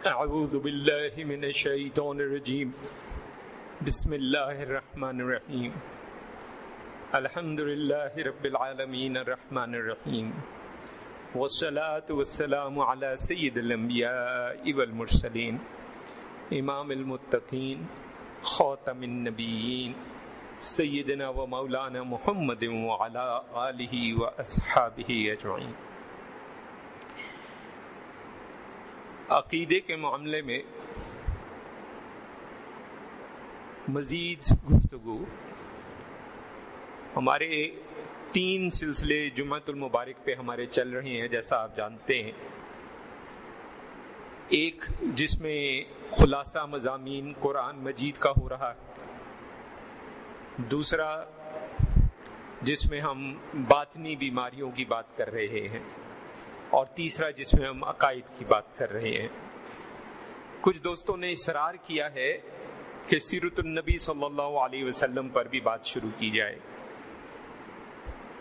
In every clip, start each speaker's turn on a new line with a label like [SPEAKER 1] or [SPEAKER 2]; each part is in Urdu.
[SPEAKER 1] أعوذ بالله من الشيطان الرجيم. بسم الله الرحمن الرحيم. الحمد لله رب العالمين الرحمن الرحيم. والصلاة والسلام على سيد الأنبياء والمرسلين. إمام المتقين. خاتم النبيين. سيدنا ومولانا محمد وعلى آله وأصحابه أجمعين. عقیدے کے معاملے میں مزید گفتگو، ہمارے تین سلسلے جمعت المبارک پہ ہمارے چل رہے ہیں، جیسا آپ جانتے ہیں۔ ایک جس میں خلاصہ مضامین قرآن مجید کا ہو رہا ہے۔ دوسرا جس میں ہم باطنی بیماریوں کی بات کر رہے ہیں۔ اور تیسرا جس میں ہم عقائد کی بات کر رہے ہیں۔ کچھ دوستوں نے اصرار کیا ہے کہ سیرت النبی صلی اللہ علیہ وسلم پر بھی بات شروع کی جائے۔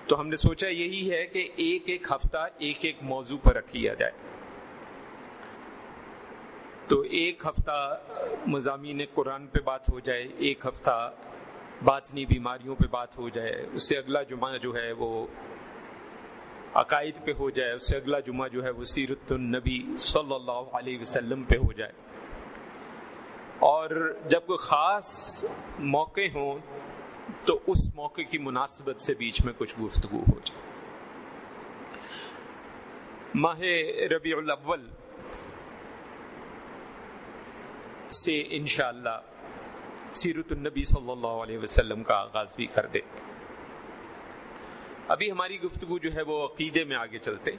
[SPEAKER 1] تو ہم نے سوچا یہی ہے کہ ایک ایک ہفتہ ایک ایک موضوع پر رکھ لیا جائے۔ تو ایک ہفتہ مضامین قرآن پہ بات ہو جائے، ایک ہفتہ باطنی بیماریوں پہ بات ہو جائے، اس سے اگلا جمعہ جو ہے وہ عقائد پہ ہو جائے، اس سے اگلا جمعہ جو ہے وہ سیرت النبی صلی اللہ علیہ وسلم پہ ہو جائے۔ اور جب کوئی خاص موقع ہوں تو اس موقع کی مناسبت سے بیچ میں کچھ گفتگو ہو جائے۔ ماہ ربیع الاول سے انشاءاللہ سیرت النبی صلی اللہ علیہ وسلم کا آغاز بھی کر دے۔ ابھی ہماری گفتگو جو ہے وہ عقیدے میں آگے چلتے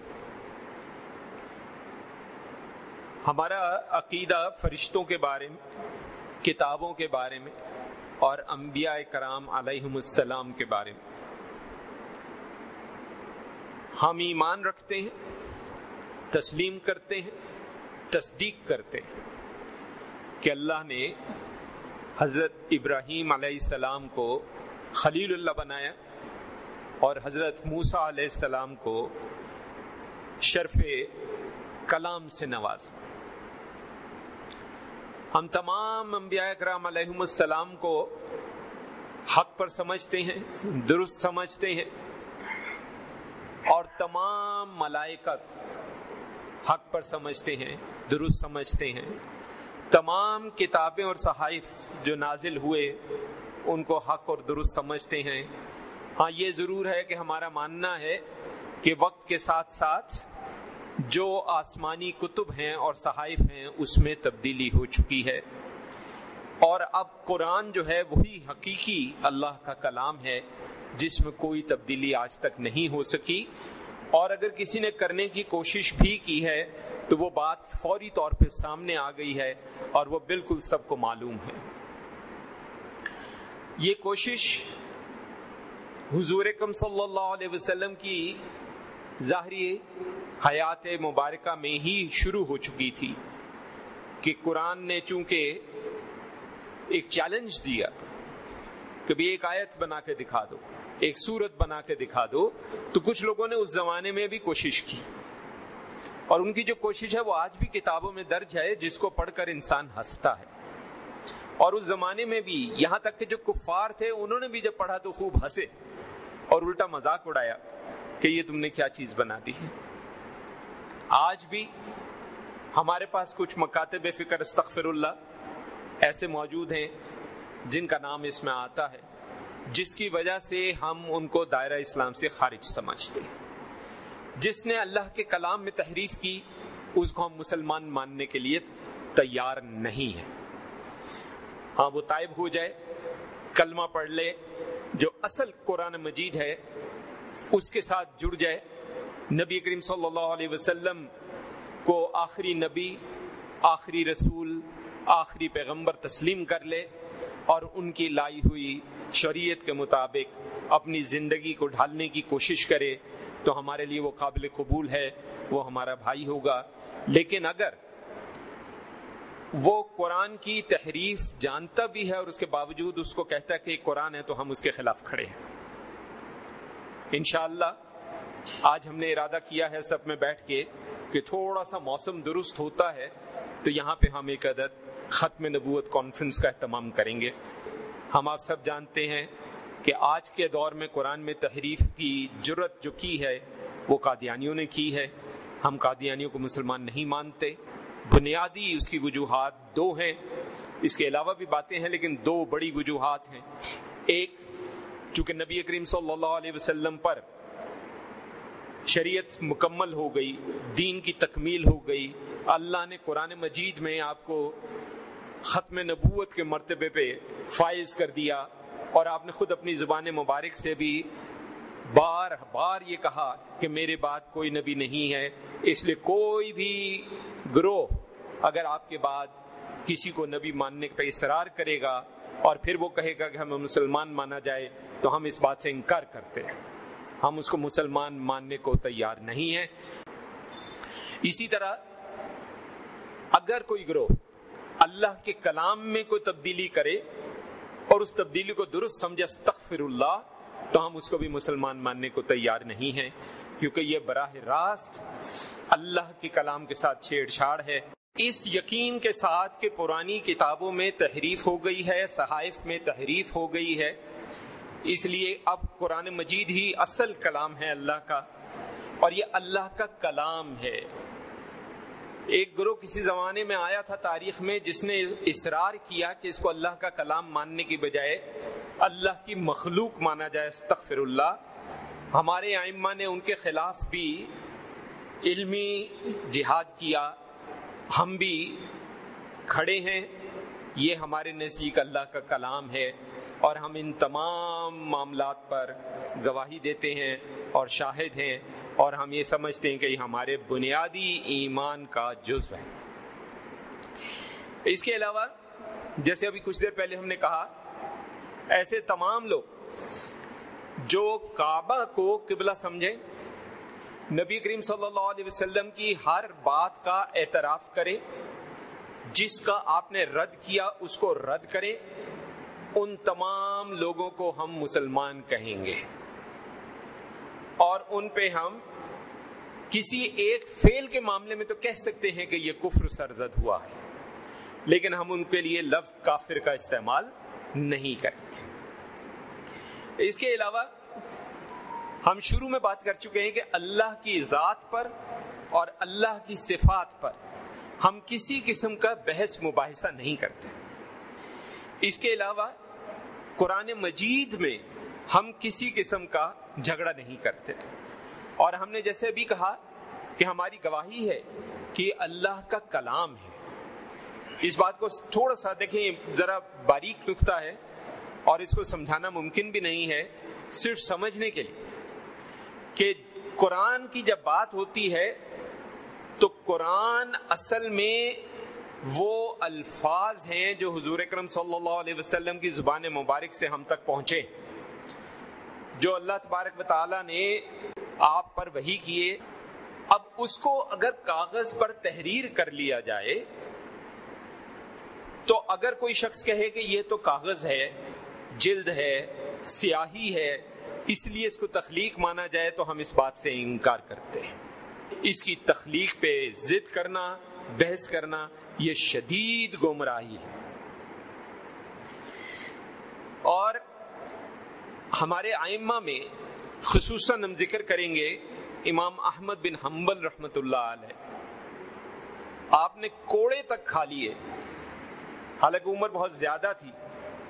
[SPEAKER 1] ہمارا عقیدہ فرشتوں کے بارے میں، کتابوں کے بارے میں اور انبیاء کرام علیہم السلام کے بارے میں۔ ہم ایمان رکھتے ہیں، تسلیم کرتے ہیں، تصدیق کرتے ہیں کہ اللہ نے حضرت ابراہیم علیہ السلام کو خلیل اللہ بنایا۔ اور حضرت موسا علیہ السلام کو شرف کلام سے نواز۔ ہم تمام انبیاء کرام علیہ السلام کو حق پر سمجھتے ہیں، درست سمجھتے ہیں اور تمام ملائکت حق پر سمجھتے ہیں، درست سمجھتے ہیں۔ تمام کتابیں اور صحائف جو نازل ہوئے، ان کو حق اور درست سمجھتے ہیں۔ ہاں یہ ضرور ہے کہ ہمارا ماننا ہے کہ وقت کے ساتھ ساتھ جو آسمانی کتب ہیں اور صحائف ہیں، اس میں تبدیلی ہو چکی ہے۔ اور اب قرآن جو ہے، وہی حقیقی اللہ کا کلام ہے، جس میں کوئی تبدیلی آج تک نہیں ہو سکی۔ اور اگر کسی نے کرنے کی کوشش بھی کی ہے، تو وہ بات فوری طور پہ سامنے آ گئی ہے اور وہ بالکل سب کو معلوم ہے۔ یہ کوشش حضور کم صلی اللہ علیہ وسلم کی ظاہری حیات مبارکہ میں ہی شروع ہو چکی تھی کہ قرآن نے چونکہ ایک چیلنج دیا، کبھی ایک آیت بنا کے دکھا دو، ایک صورت بنا کے دکھا دو، تو کچھ لوگوں نے اس زمانے میں بھی کوشش کی۔ اور ان کی جو کوشش ہے، وہ آج بھی کتابوں میں درج ہے، جس کو پڑھ کر انسان ہنستا ہے۔ اور اس زمانے میں بھی، یہاں تک کہ جو کفار تھے، انہوں نے بھی جب پڑھا تو خوب ہنسے۔ اور الٹا مذاق اڑایا کہ یہ تم نے کیا چیز بنا دی ہے۔ آج بھی ہمارے پاس کچھ مکاتب فکر استغفر اللہ ایسے موجود ہیں جن کا نام اس میں آتا ہے، جس کی وجہ سے ہم ان کو دائرہ اسلام سے خارج سمجھتے ہیں۔ جس نے اللہ کے کلام میں تحریف کی، اس کو ہم مسلمان ماننے کے لیے تیار نہیں ہے ہاں وہ طائب ہو جائے کلمہ پڑھ لے، جو اصل قرآن مجید ہے، اس کے ساتھ جڑ جائے۔ نبی کریم صلی اللہ علیہ وسلم کو آخری نبی، آخری رسول، آخری پیغمبر تسلیم کر لے اور ان کی لائی ہوئی شریعت کے مطابق اپنی زندگی کو ڈھالنے کی کوشش کرے، تو ہمارے لیے وہ قابل قبول ہے، وہ ہمارا بھائی ہوگا۔ لیکن اگر وہ قرآن کی تحریف جانتا بھی ہے اور اس کے باوجود اس کو کہتا ہے کہ قرآن ہے تو ہم اس کے خلاف کھڑے ہیں۔ انشاءاللہ، آج ہم نے ارادہ کیا ہے سب میں بیٹھ کے کہ تھوڑا سا موسم درست ہوتا ہے تو یہاں پہ ہم ایک عدد ختم نبوت کانفرنس کا اہتمام کریں گے۔ ہم آپ سب جانتے ہیں کہ آج کے دور میں قرآن میں تحریف کی جرت جو کی ہے وہ قادیانیوں نے کی ہے۔ ہم قادیانیوں کو مسلمان نہیں مانتے۔ بنیادی اس کی وجوہات دو ہیں۔ اس کے علاوہ بھی باتیں ہیں، لیکن دو بڑی وجوہات ہیں۔ ایک، چونکہ نبی کریم صلی اللہ علیہ وسلم پر شریعت مکمل ہو گئی، دین کی تکمیل ہو گئی، اللہ نے قرآن مجید میں آپ کو ختم نبوت کے مرتبے پہ فائز کر دیا اور آپ نے خود اپنی زبان مبارک سے بھی بار بار یہ کہا کہ میرے بعد کوئی نبی نہیں ہے، اس لیے کوئی بھی گروہ اگر آپ کے بعد کسی کو نبی ماننے پہ اصرار کرے گا اور پھر وہ کہے گا کہ ہمیں مسلمان مانا جائے، تو ہم اس بات سے انکار کرتے ہیں۔ ہم اس کو مسلمان ماننے کو تیار نہیں ہیں۔ اسی طرح اگر کوئی گروہ اللہ کے کلام میں کوئی تبدیلی کرے اور اس تبدیلی کو درست سمجھے، استغفر اللہ تو ہم اس کو بھی مسلمان ماننے کو تیار نہیں ہیں، کیونکہ یہ براہ راست اللہ کے کلام کے ساتھ چھیڑ چھاڑ ہے۔ اس یقین کے ساتھ کہ پرانی کتابوں میں تحریف ہو گئی ہے، صحائف میں تحریف ہو گئی ہے، اس لیے اب قرآن مجید ہی اصل کلام ہے اللہ کا۔ اور یہ اللہ کا کلام ہے۔ ایک گروہ کسی زمانے میں آیا تھا تاریخ میں، جس نے اصرار کیا کہ اس کو اللہ کا کلام ماننے کی بجائے اللہ کی مخلوق مانا جائے استغفر اللہ ہمارے آئمہ نے ان کے خلاف بھی علمی جہاد کیا، ہم بھی کھڑے ہیں۔ یہ ہمارے نزدیک اللہ کا کلام ہے اور ہم ان تمام معاملات پر گواہی دیتے ہیں اور شاہد ہیں اور ہم یہ سمجھتے ہیں کہ یہ ہمارے بنیادی ایمان کا جزو ہے۔ اس کے علاوہ، جیسے ابھی کچھ دیر پہلے ہم نے کہا ایسے تمام لوگ جو کعبہ کو قبلہ سمجھیں، نبی کریم صلی اللہ علیہ وسلم کی ہر بات کا اعتراف کرے جس کا آپ نے رد کیا اس کو رد کرے ان تمام لوگوں کو ہم مسلمان کہیں گے۔ اور ان پہ ہم کسی ایک فیل کے معاملے میں تو کہہ سکتے ہیں کہ یہ کفر سرزد ہوا ہے، لیکن ہم ان کے لیے لفظ کافر کا استعمال نہیں کریں گے۔ اس کے علاوہ ہم شروع میں بات کر چکے ہیں کہ اللہ کی ذات پر اور اللہ کی صفات پر ہم کسی قسم کا بحث مباحثہ نہیں کرتے۔ اس کے علاوہ قرآن مجید میں ہم کسی قسم کا جھگڑا نہیں کرتے۔ اور ہم نے جیسے ابھی کہا کہ ہماری گواہی ہے کہ اللہ کا کلام ہے۔ اس بات کو تھوڑا سا دیکھیں، ذرا باریک نکتا ہے اور اس کو سمجھانا ممکن بھی نہیں ہے صرف سمجھنے کے لیے کہ قرآن کی جب بات ہوتی ہے تو قرآن اصل میں وہ الفاظ ہیں جو حضور اکرم صلی اللہ علیہ وسلم کی زبان مبارک سے ہم تک پہنچے، جو اللہ تبارک و تعالی نے آپ پر وہی کیے۔ اب اس کو اگر کاغذ پر تحریر کر لیا جائے اگر کوئی شخص کہے کہ یہ تو کاغذ ہے، جلد ہے، سیاہی ہے، اس لیے اس کو تخلیق مانا جائے تو ہم اس بات سے انکار کرتے ہیں۔ اس کی تخلیق پہ ضد کرنا، بحث کرنا، یہ شدید گمراہی ہے۔ اور ہمارے آئمہ میں خصوصاً ہم ذکر کریں گے امام احمد بن حنبل رحمت اللہ علیہ۔ آپ نے کوڑے تک کھا لیے۔ حالانکہ عمر بہت زیادہ تھی،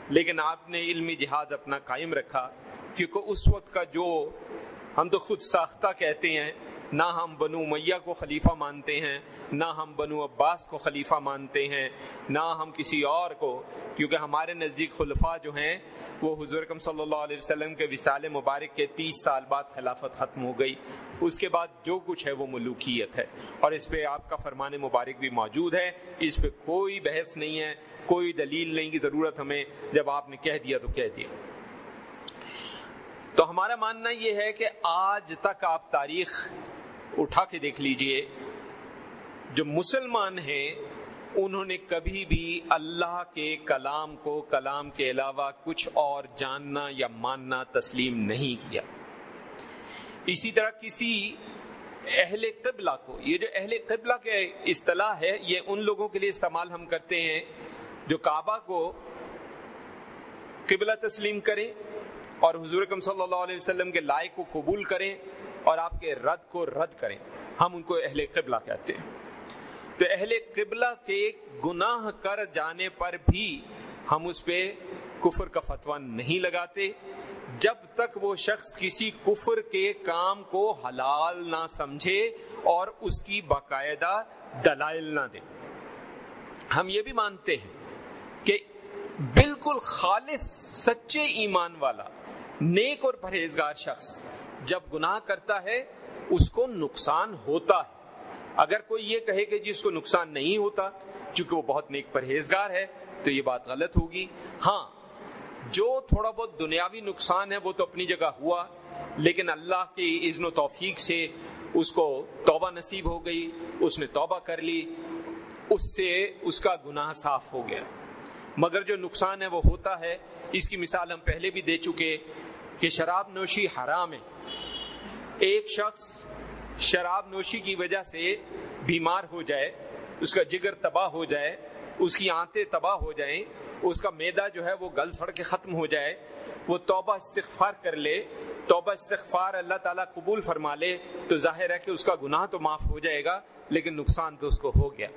[SPEAKER 1] لیکن آپ نے علمی جہاد اپنا قائم رکھا، کیونکہ اس وقت کا جو ہم تو خود ساختہ کہتے ہیں نہ ہم بنو میاں کو خلیفہ مانتے ہیں، نہ ہم بنو عباس کو خلیفہ مانتے ہیں، نہ ہم کسی اور کو، کیونکہ ہمارے نزدیک خلفاء جو ہیں، وہ حضور کم صلی اللہ علیہ وسلم کے وسال مبارک کے تیس سال بعد خلافت ختم ہو گئی۔ اس کے بعد جو کچھ ہے وہ ملوکیت ہے۔ اور اس پہ آپ کا فرمان مبارک بھی موجود ہے۔ اس پہ کوئی بحث نہیں ہے، کوئی دلیل نہیں کی ضرورت ہمیں۔ جب آپ نے کہہ دیا تو کہہ دیا۔ تو ہمارا ماننا یہ ہے کہ آج تک آپ تاریخ اٹھا کے دیکھ لیجیے، جو مسلمان ہیں، انہوں نے کبھی بھی اللہ کے کلام کو کلام کے علاوہ کچھ اور جاننا یا ماننا تسلیم نہیں کیا۔ اسی طرح کسی اہل قبلہ کو، یہ جو اہل قبلہ کے اصطلاح ہے، یہ ان لوگوں کے لیے استعمال ہم کرتے ہیں جو کعبہ کو قبلہ تسلیم کریں اور حضور صلی اللہ علیہ وسلم کے لائق کو قبول کریں۔ اور آپ کے رد کو رد کریں۔ ہم ان کو اہل قبلہ کہتے ہیں۔ تو اہل قبلہ کے گناہ کر جانے پر بھی ہم اس پہ کفر کا فتویٰ نہیں لگاتے۔ جب تک وہ شخص کسی کفر کے کام کو حلال نہ سمجھے اور اس کی باقاعدہ دلائل نہ دے۔ ہم یہ بھی مانتے ہیں کہ بالکل خالص، سچے ایمان والا، نیک اور پرہیزگار شخص جب گناہ کرتا ہے، اس کو نقصان ہوتا ہے۔ اگر کوئی یہ کہے کہ جی جس کو نقصان نہیں ہوتا، چونکہ وہ بہت نیک پرہیزگار ہے، تو یہ بات غلط ہوگی۔ ہاں جو تھوڑا بہت دنیاوی نقصان ہے، وہ تو اپنی جگہ ہوا، لیکن اللہ کی اذن و توفیق سے اس کو توبہ نصیب ہو گئی، اس نے توبہ کر لی، اس سے اس کا گناہ صاف ہو گیا۔ مگر جو نقصان ہے، وہ ہوتا ہے۔ اس کی مثال ہم پہلے بھی دے چکے کہ شراب نوشی حرام ہے۔ ایک شخص شراب نوشی کی وجہ سے بیمار ہو جائے، اس کا جگر تباہ ہو جائے، اس کی آنتیں تباہ ہو جائیں، اس کا میدا جو ہے وہ گل سڑ کے ختم ہو جائے، وہ توبہ استغفار کر لے، توبہ استغفار اللہ تعالیٰ قبول فرما لے، تو ظاہر ہے کہ اس کا گناہ تو معاف ہو جائے گا، لیکن نقصان تو اس کو ہو گیا۔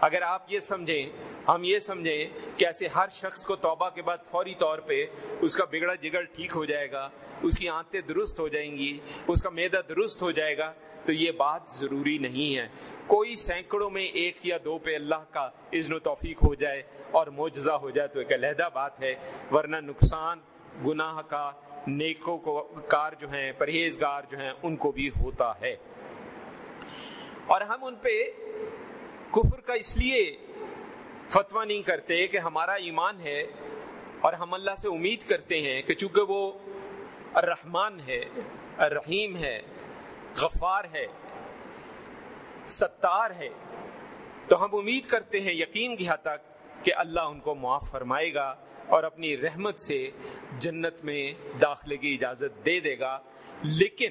[SPEAKER 1] اگر آپ یہ سمجھیں، ہم یہ سمجھیں کہ ایسے ہر شخص کو توبہ کے بعد فوری طور پہ اس کا بگڑا جگر ٹھیک ہو جائے گا، اس کی آنتیں درست ہو جائیں گی، اس کا میدا درست ہو جائے گا، تو یہ بات ضروری نہیں ہے۔ کوئی سینکڑوں میں ایک یا دو پہ اللہ کا اذن و توفیق ہو جائے اور معجزہ ہو جائے تو ایک علیحدہ بات ہے۔ ورنہ نقصان گناہ کا، نیکوں کو کار جو ہیں، پرہیزگار جو ہیں، ان کو بھی ہوتا ہے۔ اور ہم ان پہ کفر کا اس لیے فتویٰ نہیں کرتے کہ ہمارا ایمان ہے اور ہم اللہ سے امید کرتے ہیں کہ چونکہ وہ الرحمن ہے، الرحیم ہے، غفار ہے، ستار ہے، تو ہم امید کرتے ہیں، یقین کی حد تک کہ اللہ ان کو معاف فرمائے گا اور اپنی رحمت سے جنت میں داخلے کی اجازت دے دے گا۔ لیکن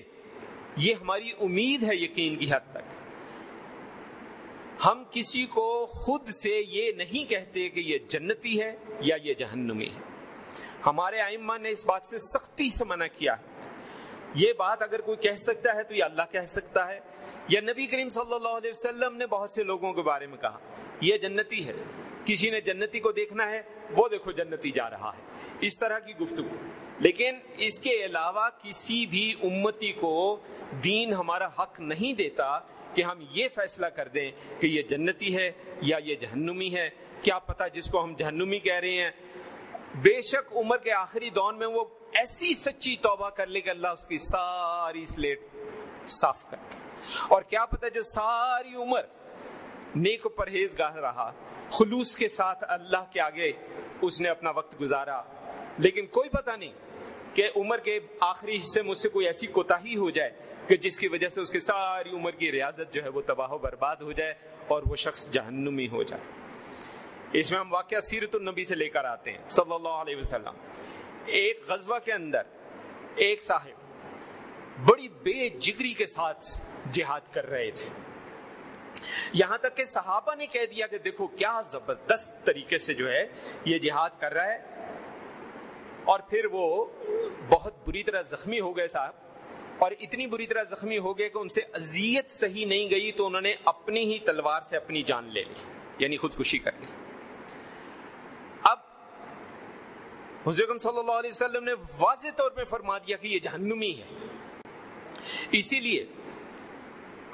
[SPEAKER 1] یہ ہماری امید ہے یقین کی حد تک۔ ہم کسی کو خود سے یہ نہیں کہتے کہ یہ جنتی ہے یا یہ جہنمی ہے۔ ہمارے آئمہ نے اس بات سے سختی سے منع کیا ہے۔ یہ بات اگر کوئی کہہ سکتا ہے تو یہ اللہ کہہ سکتا ہے۔ یا نبی کریم صلی اللہ علیہ وسلم نے بہت سے لوگوں کے بارے میں کہا، یہ جنتی ہے۔ کسی نے جنتی کو دیکھنا ہے، وہ دیکھو جنتی جا رہا ہے۔ اس طرح کی گفتگو۔ لیکن اس کے علاوہ کسی بھی امتی کو دین ہمارا حق نہیں دیتا کہ ہم یہ فیصلہ کر دیں کہ یہ جنتی ہے یا یہ جہنمی ہے۔ کیا پتا جس کو ہم جہنمی کہہ رہے ہیں۔ بے شک عمر کے آخری دون میں وہ ایسی سچی توبہ کر لے کہ اللہ اس کی ساری سلیٹ صاف کر اور کیا پتا جو ساری عمر نیک پرہیز گاہ رہا، خلوص کے ساتھ اللہ کے آگے اس نے اپنا وقت گزارا، لیکن کوئی پتہ نہیں کہ عمر کے آخری حصے میں سے کوئی ایسی کوتا ہی ہو جائے کہ جس کی وجہ سے اس کی ساری عمر کی ریاضت جو ہے وہ تباہ و برباد ہو جائے اور وہ شخص جہنمی ہو جائے۔ اس میں ہم واقعہ سیرت النبی سے لے کر آتے ہیں۔ صلی اللہ علیہ وسلم۔ ایک غزوہ کے اندر ایک صاحب بڑی بے جگری کے ساتھ جہاد کر رہے تھے۔ یہاں تک کہ صحابہ نے کہہ دیا کہ دیکھو کیا زبردست طریقے سے جو ہے یہ جہاد کر رہا ہے۔ اور پھر وہ بہت بری طرح زخمی ہو گئے صاحب۔ اور اتنی بری طرح زخمی ہو گئے کہ ان سے اذیت صحیح نہیں گئی تو انہوں نے اپنی ہی تلوار سے اپنی جان لے لی یعنی خودکشی کر لی۔ اب حضرت صلی اللہ علیہ وسلم نے واضح طور پہ فرما دیا کہ یہ جہنمی ہے۔ اسی لیے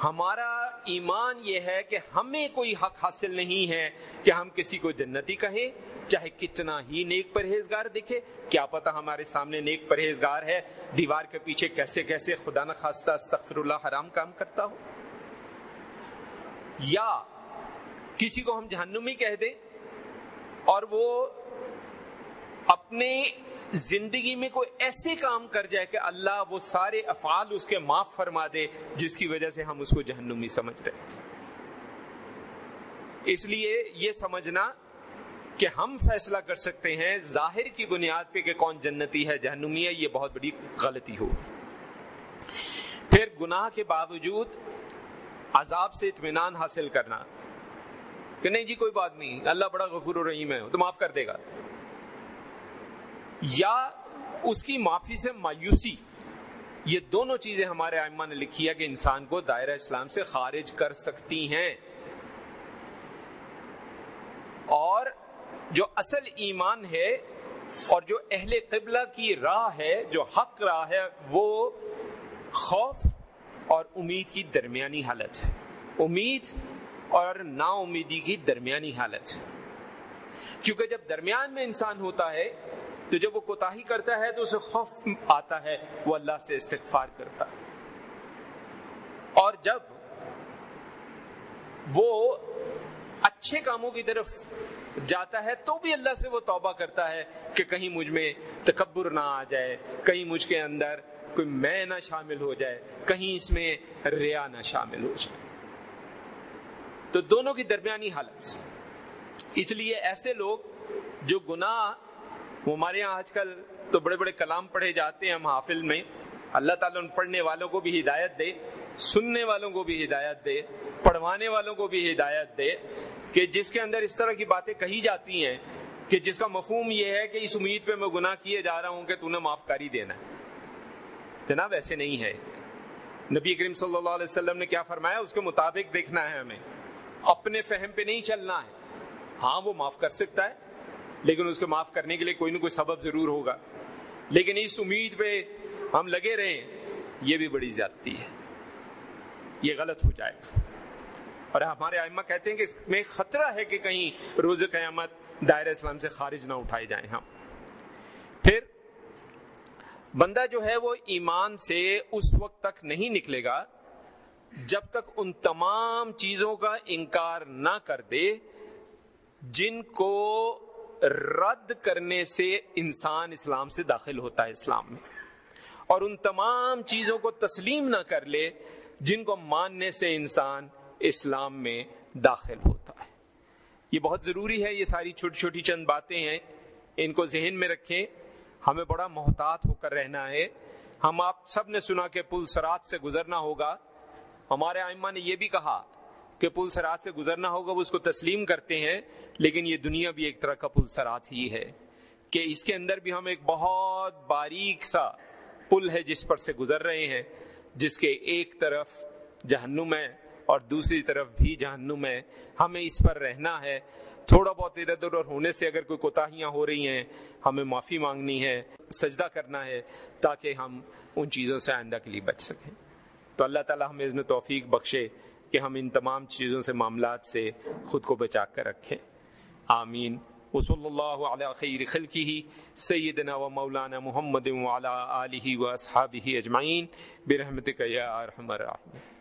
[SPEAKER 1] ہمارا ایمان یہ ہے کہ ہمیں کوئی حق حاصل نہیں ہے کہ ہم کسی کو جنتی کہیں، چاہے کتنا ہی نیک پرہیزگار دکھے کیا پتا ہمارے سامنے نیک پرہیزگار ہے، دیوار کے پیچھے کیسے کیسے خدا نہ خواستہ استغفر اللہ حرام کام کرتا ہو۔ یا کسی کو ہم جہنمی کہہ دیں اور وہ اپنے زندگی میں کوئی ایسے کام کر جائے کہ اللہ وہ سارے افعال اس کے معاف فرما دے، جس کی وجہ سے ہم اس کو جہنمی سمجھ رہے اس لیے یہ سمجھنا کہ ہم فیصلہ کر سکتے ہیں ظاہر کی بنیاد پہ کہ کون جنتی ہے، جہنمی ہے، یہ بہت بڑی غلطی ہو۔ پھر گناہ کے باوجود عذاب سے اطمینان حاصل کرنا۔ کہ نہیں جی کوئی بات نہیں، اللہ بڑا غفور و رحیم ہے تو معاف کر دے گا۔ یا اس کی معافی سے مایوسی، یہ دونوں چیزیں ہمارے آئمہ نے لکھی ہے کہ انسان کو دائرہ اسلام سے خارج کر سکتی ہیں۔ اور جو اصل ایمان ہے اور جو اہل قبلہ کی راہ ہے، جو حق راہ ہے، وہ خوف اور امید کی درمیانی حالت ہے۔ امید اور نا امیدی کی درمیانی حالت ہے۔ کیونکہ جب درمیان میں انسان ہوتا ہے تو جب وہ کوتا کرتا ہے تو اسے خوف آتا ہے، وہ اللہ سے استغفار کرتا ہے۔ اور جب وہ اچھے کاموں کی طرف جاتا ہے تو بھی اللہ سے وہ توبہ کرتا ہے کہ کہیں مجھ میں تکبر نہ آ جائے، کہیں مجھ کے اندر کوئی میں نہ شامل ہو جائے، کہیں اس میں ریا نہ شامل ہو جائے۔ تو دونوں کی درمیانی حالت۔ اس لیے ایسے لوگ جو گناہ وہ ہمارے یہاں آج کل تو بڑے بڑے کلام پڑھے جاتے ہیں ہم حافظ میں۔ اللہ تعالیٰ ان پڑھنے والوں کو بھی ہدایت دے، سننے والوں کو بھی ہدایت دے، پڑھوانے والوں کو بھی ہدایت دے کہ جس کے اندر اس طرح کی باتیں کہی جاتی ہیں کہ جس کا مفہوم یہ ہے کہ اس امید پہ میں گناہ کیے جا رہا ہوں کہ تو نے معاف کاری دینا جناب، ایسے نہیں ہے۔ نبی کریم صلی اللہ علیہ وسلم نے کیا فرمایا؟ اس کے مطابق دیکھنا ہے ہمیں۔ اپنے فہم پہ نہیں چلنا ہے۔ ہاں وہ معاف کر سکتا ہے لیکن اس کو معاف کرنے کے لیے کوئی نہ کوئی سبب ضرور ہوگا۔ لیکن اس امید پہ ہم لگے رہیں، یہ بھی بڑی زیادتی ہے۔ یہ غلط ہو جائے گا۔ اور ہمارے آئمہ کہتے ہیں کہ اس میں خطرہ ہے کہ کہیں روز قیامت دائر اسلام سے خارج نہ اٹھائے جائیں ہم۔ پھر بندہ جو ہے وہ ایمان سے اس وقت تک نہیں نکلے گا جب تک ان تمام چیزوں کا انکار نہ کر دے جن کو رد کرنے سے انسان اسلام سے داخل ہوتا ہے اسلام میں۔ اور ان تمام چیزوں کو تسلیم نہ کر لے، جن کو ماننے سے انسان اسلام میں داخل ہوتا ہے۔ یہ بہت ضروری ہے، یہ ساری چھوٹی چھوٹی چند باتیں ہیں۔ ان کو ذہن میں رکھیں، ہمیں بڑا محتاط ہو کر رہنا ہے۔ ہم آپ سب نے سنا کہ پل سرات سے گزرنا ہوگا۔ ہمارے آئمہ نے یہ بھی کہا کہ پل سرات سے گزرنا ہوگا، وہ اس کو تسلیم کرتے ہیں، لیکن یہ دنیا بھی ایک طرح کا پل سرات ہی ہے کہ اس کے اندر بھی ہم ایک بہت باریک سا پل ہے جس پر سے گزر رہے ہیں، جس کے ایک طرف جہنم ہے اور دوسری طرف بھی جہنم ہے۔ ہمیں اس پر رہنا ہے۔ تھوڑا بہت ادھر ادھر ہونے سے اگر کوئی کوتاہیاں ہو رہی ہیں، ہمیں معافی مانگنی ہے، سجدہ کرنا ہے تاکہ ہم ان چیزوں سے آئندہ کے لیے بچ سکیں۔ تو اللہ تعالیٰ ہمیں اس نے توفیق بخشے۔ کہ ہم ان تمام چیزوں سے، معاملات سے خود کو بچا کر رکھیں۔ آمین۔ وصلی اللہ علی خیر خلقہ، سیدنا و مولانا محمد وعلی آلہ و اصحابہ اجمعین۔ برحمتک یا ارحم الراحمین۔